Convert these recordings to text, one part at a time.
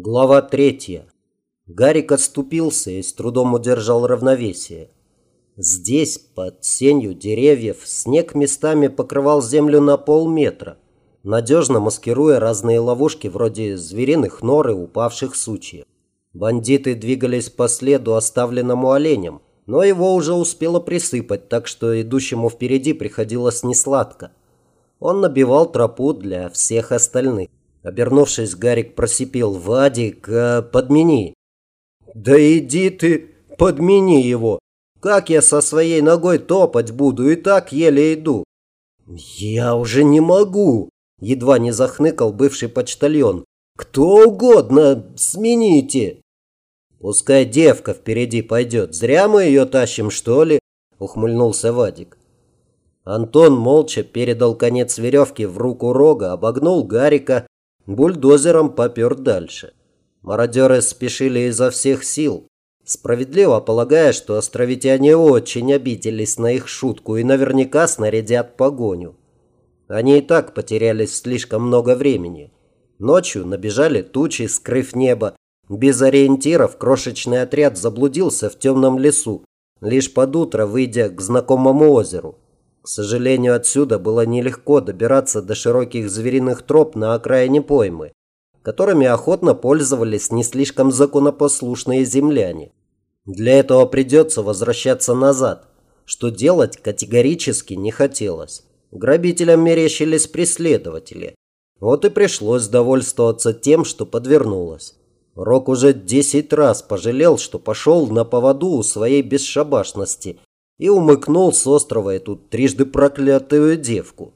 Глава третья. Гарик отступился и с трудом удержал равновесие. Здесь, под сенью деревьев, снег местами покрывал землю на полметра, надежно маскируя разные ловушки вроде звериных нор и упавших сучьев. Бандиты двигались по следу, оставленному оленем, но его уже успело присыпать, так что идущему впереди приходилось несладко. Он набивал тропу для всех остальных. Обернувшись, Гарик просипел. «Вадик, э, подмени!» «Да иди ты, подмени его! Как я со своей ногой топать буду? И так еле иду!» «Я уже не могу!» Едва не захныкал бывший почтальон. «Кто угодно, смените!» «Пускай девка впереди пойдет. Зря мы ее тащим, что ли?» Ухмыльнулся Вадик. Антон молча передал конец веревки в руку Рога, обогнул Гарика бульдозером попер дальше. Мародеры спешили изо всех сил, справедливо полагая, что островитяне очень обиделись на их шутку и наверняка снарядят погоню. Они и так потеряли слишком много времени. Ночью набежали тучи, скрыв небо. Без ориентиров крошечный отряд заблудился в темном лесу, лишь под утро выйдя к знакомому озеру. К сожалению, отсюда было нелегко добираться до широких звериных троп на окраине поймы, которыми охотно пользовались не слишком законопослушные земляне. Для этого придется возвращаться назад, что делать категорически не хотелось. Грабителям мерещились преследователи. Вот и пришлось довольствоваться тем, что подвернулось. Рок уже десять раз пожалел, что пошел на поводу у своей бесшабашности и умыкнул с острова эту трижды проклятую девку.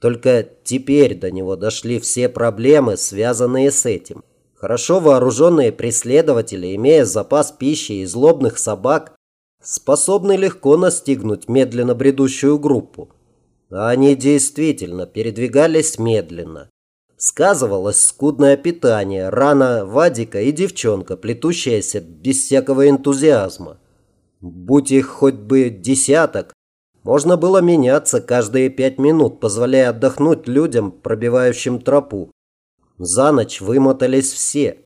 Только теперь до него дошли все проблемы, связанные с этим. Хорошо вооруженные преследователи, имея запас пищи и злобных собак, способны легко настигнуть медленно бредущую группу. Они действительно передвигались медленно. Сказывалось скудное питание, рана Вадика и девчонка, плетущаяся без всякого энтузиазма. Будь их хоть бы десяток, можно было меняться каждые пять минут, позволяя отдохнуть людям, пробивающим тропу. За ночь вымотались все.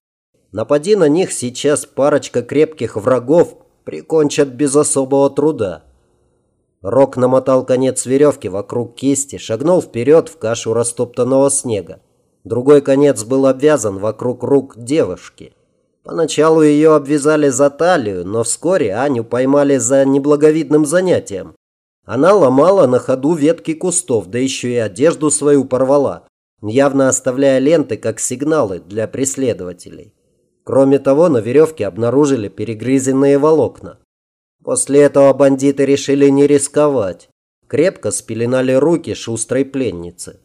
Напади на них сейчас парочка крепких врагов прикончат без особого труда. Рок намотал конец веревки вокруг кисти, шагнул вперед в кашу растоптанного снега. Другой конец был обвязан вокруг рук девушки – Поначалу ее обвязали за талию, но вскоре Аню поймали за неблаговидным занятием. Она ломала на ходу ветки кустов, да еще и одежду свою порвала, явно оставляя ленты как сигналы для преследователей. Кроме того, на веревке обнаружили перегрызенные волокна. После этого бандиты решили не рисковать. Крепко спеленали руки шустрой пленницы.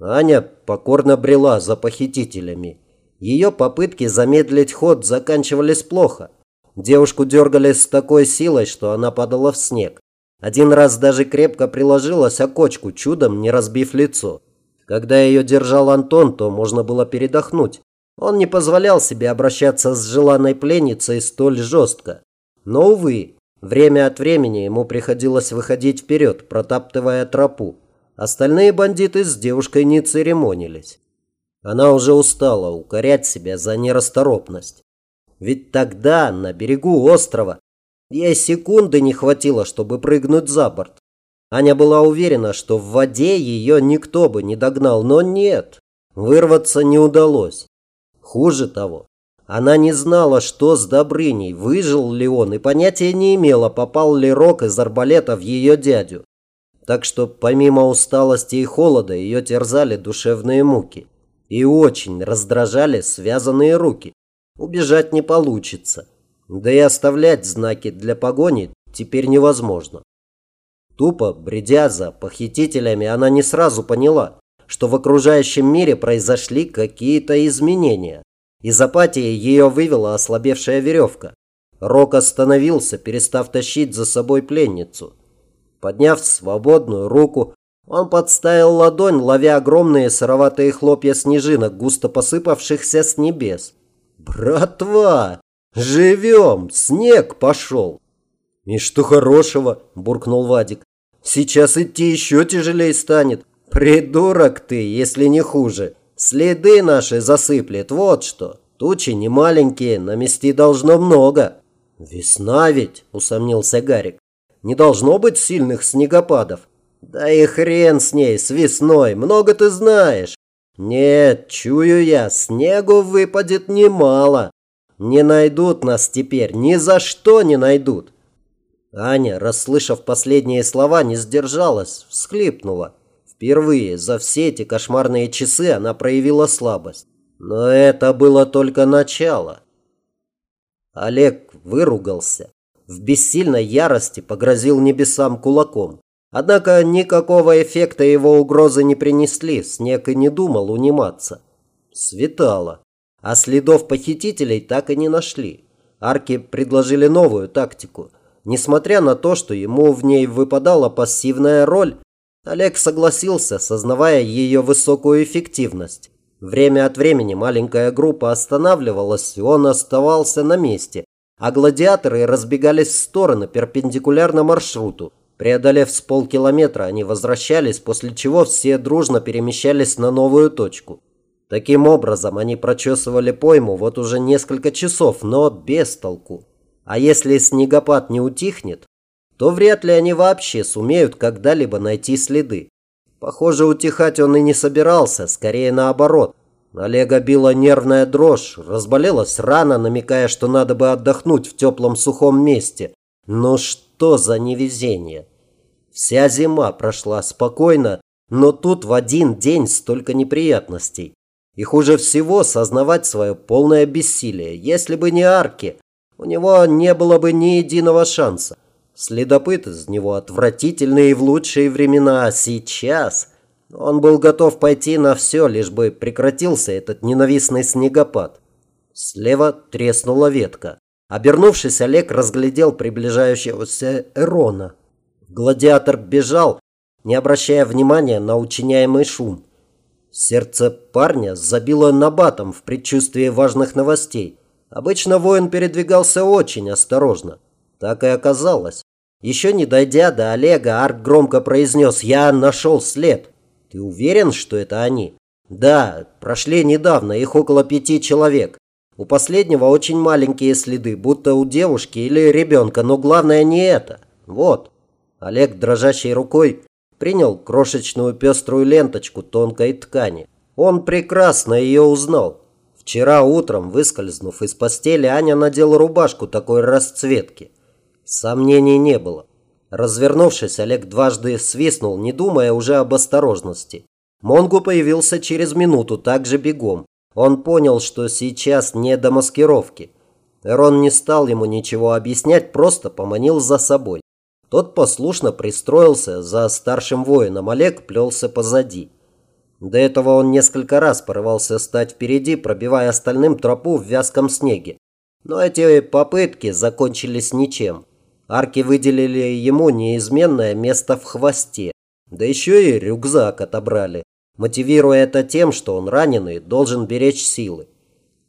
Аня покорно брела за похитителями. Ее попытки замедлить ход заканчивались плохо. Девушку дергали с такой силой, что она падала в снег. Один раз даже крепко приложилась о кочку, чудом не разбив лицо. Когда ее держал Антон, то можно было передохнуть. Он не позволял себе обращаться с желанной пленницей столь жестко. Но, увы, время от времени ему приходилось выходить вперед, протаптывая тропу. Остальные бандиты с девушкой не церемонились. Она уже устала укорять себя за нерасторопность. Ведь тогда, на берегу острова, ей секунды не хватило, чтобы прыгнуть за борт. Аня была уверена, что в воде ее никто бы не догнал, но нет, вырваться не удалось. Хуже того, она не знала, что с Добрыней, выжил ли он, и понятия не имела, попал ли Рок из арбалета в ее дядю. Так что помимо усталости и холода ее терзали душевные муки и очень раздражали связанные руки. Убежать не получится. Да и оставлять знаки для погони теперь невозможно. Тупо, бредя за похитителями, она не сразу поняла, что в окружающем мире произошли какие-то изменения. Из апатии ее вывела ослабевшая веревка. Рок остановился, перестав тащить за собой пленницу. Подняв свободную руку, он подставил ладонь, ловя огромные сыроватые хлопья снежинок, густо посыпавшихся с небес. «Братва! Живем! Снег пошел!» «И что хорошего?» – буркнул Вадик. «Сейчас идти еще тяжелее станет. Придурок ты, если не хуже. Следы наши засыплет, вот что!» Тучи не маленькие, намести должно много. Весна ведь, усомнился Гарик. Не должно быть сильных снегопадов. Да и хрен с ней, с весной, много ты знаешь. Нет, чую я, снегу выпадет немало. Не найдут нас теперь, ни за что не найдут. Аня, расслышав последние слова, не сдержалась, всхлипнула. Впервые за все эти кошмарные часы она проявила слабость. Но это было только начало. Олег выругался. В бессильной ярости погрозил небесам кулаком. Однако никакого эффекта его угрозы не принесли, снег и не думал униматься. Светало, а следов похитителей так и не нашли. Арки предложили новую тактику. Несмотря на то, что ему в ней выпадала пассивная роль, Олег согласился, сознавая ее высокую эффективность. Время от времени маленькая группа останавливалась, и он оставался на месте, а гладиаторы разбегались в стороны перпендикулярно маршруту. Преодолев с полкилометра, они возвращались, после чего все дружно перемещались на новую точку. Таким образом, они прочесывали пойму вот уже несколько часов, но без толку. А если снегопад не утихнет, то вряд ли они вообще сумеют когда-либо найти следы. Похоже, утихать он и не собирался, скорее наоборот. Олега била нервная дрожь, разболелась рана, намекая, что надо бы отдохнуть в теплом сухом месте. Но что за невезение? Вся зима прошла спокойно, но тут в один день столько неприятностей. И хуже всего сознавать свое полное бессилие. Если бы не арки, у него не было бы ни единого шанса. Следопыт из него отвратительный и в лучшие времена, а сейчас он был готов пойти на все, лишь бы прекратился этот ненавистный снегопад. Слева треснула ветка. Обернувшись, Олег разглядел приближающегося Эрона. Гладиатор бежал, не обращая внимания на учиняемый шум. Сердце парня забило набатом в предчувствии важных новостей. Обычно воин передвигался очень осторожно. Так и оказалось. Еще не дойдя до Олега, Арк громко произнес «Я нашел след». «Ты уверен, что это они?» «Да, прошли недавно, их около пяти человек. У последнего очень маленькие следы, будто у девушки или ребенка, но главное не это. Вот. Олег дрожащей рукой принял крошечную пеструю ленточку тонкой ткани. Он прекрасно ее узнал. Вчера утром, выскользнув из постели, Аня надела рубашку такой расцветки. Сомнений не было. Развернувшись, Олег дважды свистнул, не думая уже об осторожности. Монгу появился через минуту, также бегом. Он понял, что сейчас не до маскировки. Рон не стал ему ничего объяснять, просто поманил за собой. Тот послушно пристроился за старшим воином, Олег плелся позади. До этого он несколько раз порывался стать впереди, пробивая остальным тропу в вязком снеге. Но эти попытки закончились ничем. Арки выделили ему неизменное место в хвосте. Да еще и рюкзак отобрали мотивируя это тем, что он раненый, должен беречь силы.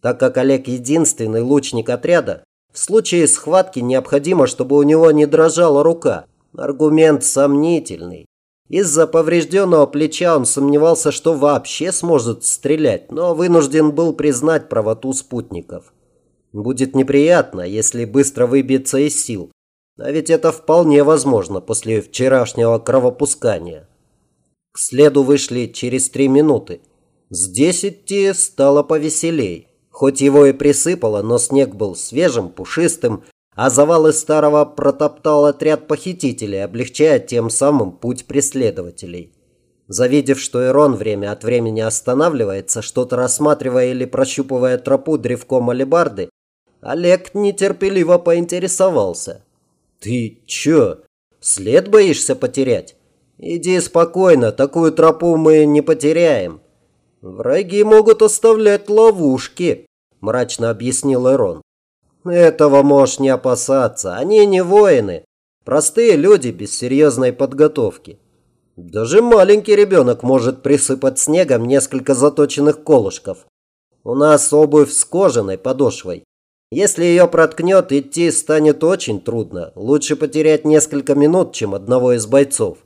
Так как Олег единственный лучник отряда, в случае схватки необходимо, чтобы у него не дрожала рука. Аргумент сомнительный. Из-за поврежденного плеча он сомневался, что вообще сможет стрелять, но вынужден был признать правоту спутников. Будет неприятно, если быстро выбиться из сил. А ведь это вполне возможно после вчерашнего кровопускания. К следу вышли через три минуты. Здесь идти стало повеселей. Хоть его и присыпало, но снег был свежим, пушистым, а завалы старого протоптал отряд похитителей, облегчая тем самым путь преследователей. Завидев, что Ирон время от времени останавливается, что-то рассматривая или прощупывая тропу древком алебарды, Олег нетерпеливо поинтересовался. «Ты чё, след боишься потерять?» «Иди спокойно, такую тропу мы не потеряем». «Враги могут оставлять ловушки», – мрачно объяснил Эрон. «Этого можешь не опасаться. Они не воины. Простые люди без серьезной подготовки. Даже маленький ребенок может присыпать снегом несколько заточенных колышков. У нас обувь с кожаной подошвой. Если ее проткнет, идти станет очень трудно. Лучше потерять несколько минут, чем одного из бойцов.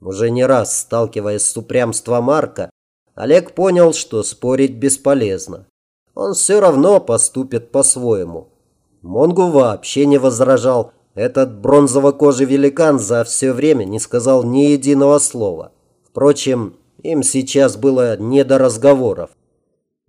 Уже не раз сталкиваясь с упрямством Марка, Олег понял, что спорить бесполезно. он все равно поступит по-своему. Монгу вообще не возражал. Этот бронзово-кожий великан за все время не сказал ни единого слова. Впрочем, им сейчас было не до разговоров.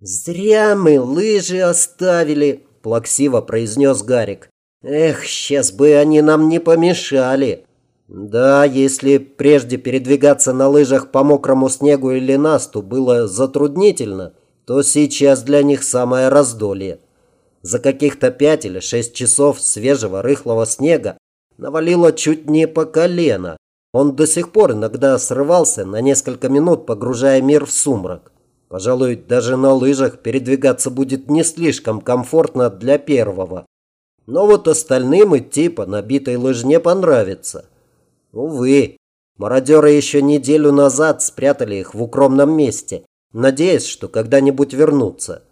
«Зря мы лыжи оставили», – плаксиво произнес Гарик. «Эх, сейчас бы они нам не помешали». Да, если прежде передвигаться на лыжах по мокрому снегу или насту было затруднительно, то сейчас для них самое раздолье. За каких-то пять или шесть часов свежего рыхлого снега навалило чуть не по колено. Он до сих пор иногда срывался на несколько минут, погружая мир в сумрак. Пожалуй, даже на лыжах передвигаться будет не слишком комфортно для первого. Но вот остальным идти по набитой лыжне понравится. Увы, мародеры еще неделю назад спрятали их в укромном месте, надеясь, что когда-нибудь вернутся.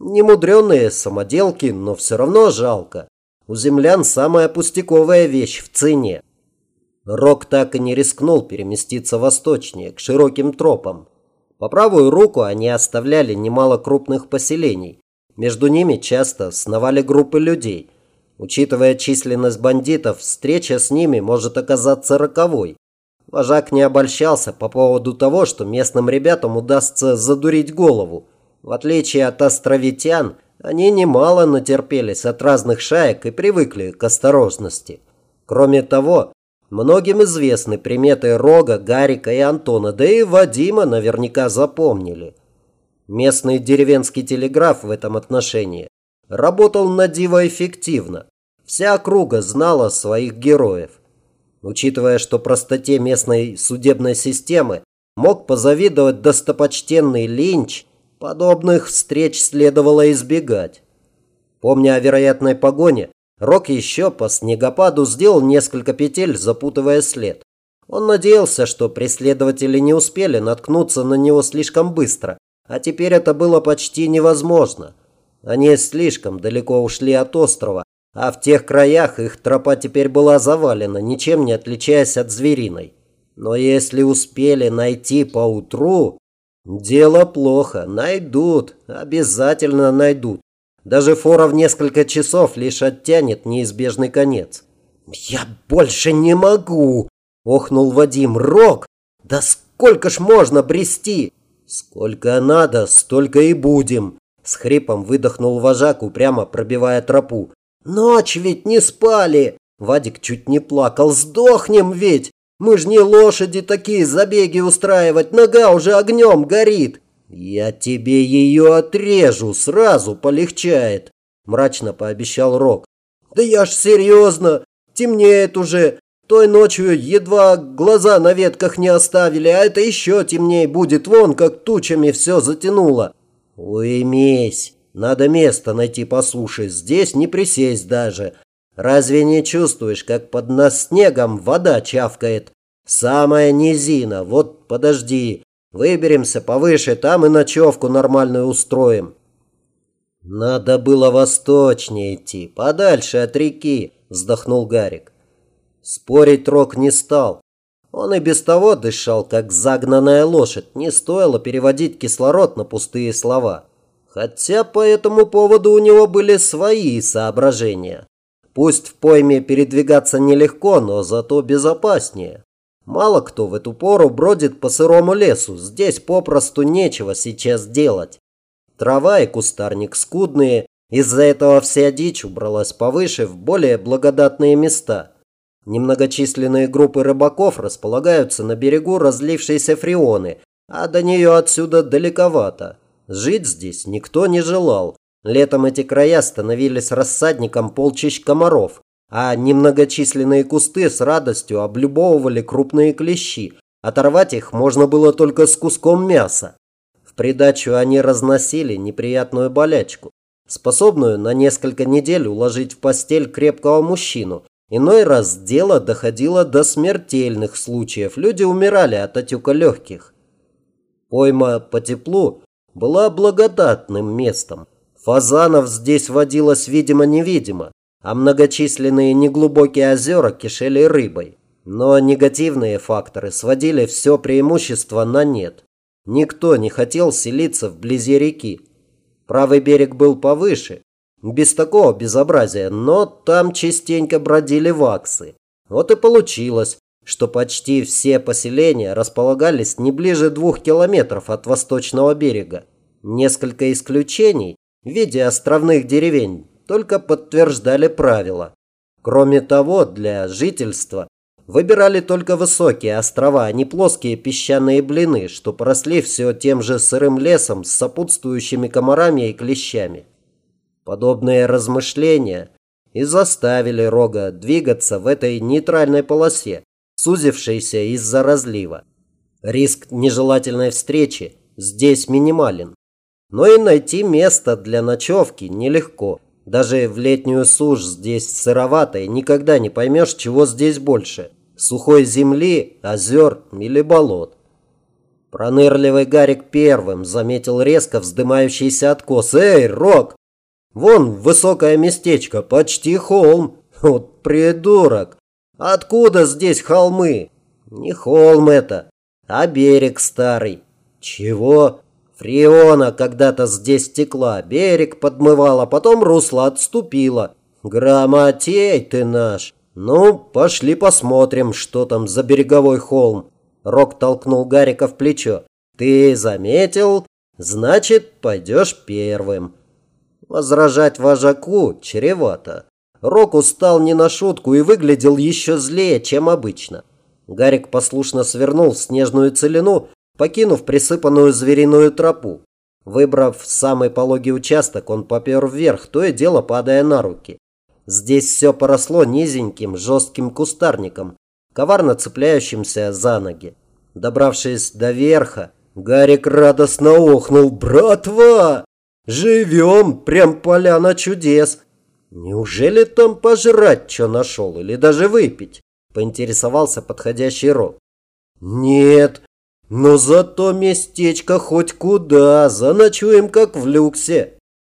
Немудренные самоделки, но все равно жалко. У землян самая пустяковая вещь в цене. Рок так и не рискнул переместиться восточнее, к широким тропам. По правую руку они оставляли немало крупных поселений. Между ними часто сновали группы людей. Учитывая численность бандитов, встреча с ними может оказаться роковой. Вожак не обольщался по поводу того, что местным ребятам удастся задурить голову. В отличие от островитян, они немало натерпелись от разных шаек и привыкли к осторожности. Кроме того, многим известны приметы Рога, Гарика и Антона, да и Вадима наверняка запомнили. Местный деревенский телеграф в этом отношении работал на диво эффективно. Вся округа знала своих героев. Учитывая, что простоте местной судебной системы мог позавидовать достопочтенный Линч, подобных встреч следовало избегать. Помня о вероятной погоне, Рок еще по снегопаду сделал несколько петель, запутывая след. Он надеялся, что преследователи не успели наткнуться на него слишком быстро, а теперь это было почти невозможно. Они слишком далеко ушли от острова, а в тех краях их тропа теперь была завалена, ничем не отличаясь от звериной. Но если успели найти поутру, дело плохо. Найдут, обязательно найдут. Даже фора в несколько часов лишь оттянет неизбежный конец. «Я больше не могу!» – охнул Вадим. «Рок! Да сколько ж можно брести?» «Сколько надо, столько и будем!» С хрипом выдохнул вожак, упрямо пробивая тропу. «Ночь ведь не спали!» Вадик чуть не плакал. «Сдохнем ведь! Мы ж не лошади такие забеги устраивать, нога уже огнем горит!» «Я тебе ее отрежу, сразу полегчает!» Мрачно пообещал Рок. «Да я ж серьезно! Темнеет уже! Той ночью едва глаза на ветках не оставили, а это еще темнее будет, вон как тучами все затянуло!» «Уймись! Надо место найти по суше, здесь не присесть даже. Разве не чувствуешь, как под нас снегом вода чавкает? Самая низина, вот подожди, выберемся повыше, там и ночевку нормальную устроим». «Надо было восточнее идти, подальше от реки», – вздохнул Гарик. Спорить Рок не стал. Он и без того дышал, как загнанная лошадь. Не стоило переводить кислород на пустые слова. Хотя по этому поводу у него были свои соображения. Пусть в пойме передвигаться нелегко, но зато безопаснее. Мало кто в эту пору бродит по сырому лесу. Здесь попросту нечего сейчас делать. Трава и кустарник скудные. Из-за этого вся дичь убралась повыше в более благодатные места. Немногочисленные группы рыбаков располагаются на берегу разлившейся фреоны, а до нее отсюда далековато. Жить здесь никто не желал. Летом эти края становились рассадником полчищ комаров, а немногочисленные кусты с радостью облюбовывали крупные клещи. Оторвать их можно было только с куском мяса. В придачу они разносили неприятную болячку, способную на несколько недель уложить в постель крепкого мужчину, Иной раз дело доходило до смертельных случаев. Люди умирали от отека легких. Пойма по теплу была благодатным местом. Фазанов здесь водилось видимо-невидимо, а многочисленные неглубокие озера кишели рыбой. Но негативные факторы сводили все преимущество на нет. Никто не хотел селиться вблизи реки. Правый берег был повыше, без такого безобразия, но там частенько бродили ваксы. Вот и получилось, что почти все поселения располагались не ближе двух километров от восточного берега. Несколько исключений в виде островных деревень только подтверждали правила. Кроме того, для жительства выбирали только высокие острова, а не плоские песчаные блины, что поросли все тем же сырым лесом с сопутствующими комарами и клещами. Подобные размышления и заставили Рога двигаться в этой нейтральной полосе, сузившейся из-за разлива. Риск нежелательной встречи здесь минимален. Но и найти место для ночевки нелегко. Даже в летнюю сушь здесь сыровато и никогда не поймешь, чего здесь больше – сухой земли, озер или болот. Пронырливый Гарик первым заметил резко вздымающийся откос. «Эй, Рок! Вон высокое местечко, почти холм. Вот придурок! Откуда здесь холмы? Не холм это, а берег старый. Чего? Фреона когда-то здесь текла, берег подмывала, потом русло отступило. Грамотей ты наш. Ну, пошли посмотрим, что там за береговой холм. Рок толкнул Гарика в плечо. Ты заметил? Значит, пойдешь первым. Возражать вожаку чревато. Рок устал не на шутку и выглядел еще злее, чем обычно. Гарик послушно свернул в снежную целину покинув присыпанную звериную тропу. Выбрав самый пологий участок, он попер вверх, то и дело падая на руки. Здесь все поросло низеньким, жестким кустарником, коварно цепляющимся за ноги. Добравшись до верха, Гарик радостно охнул. «Братва! Живем! Прям поляна чудес! Неужели там пожрать что нашел или даже выпить?» Поинтересовался подходящий рог. «Нет, но зато местечко хоть куда, заночуем как в люксе.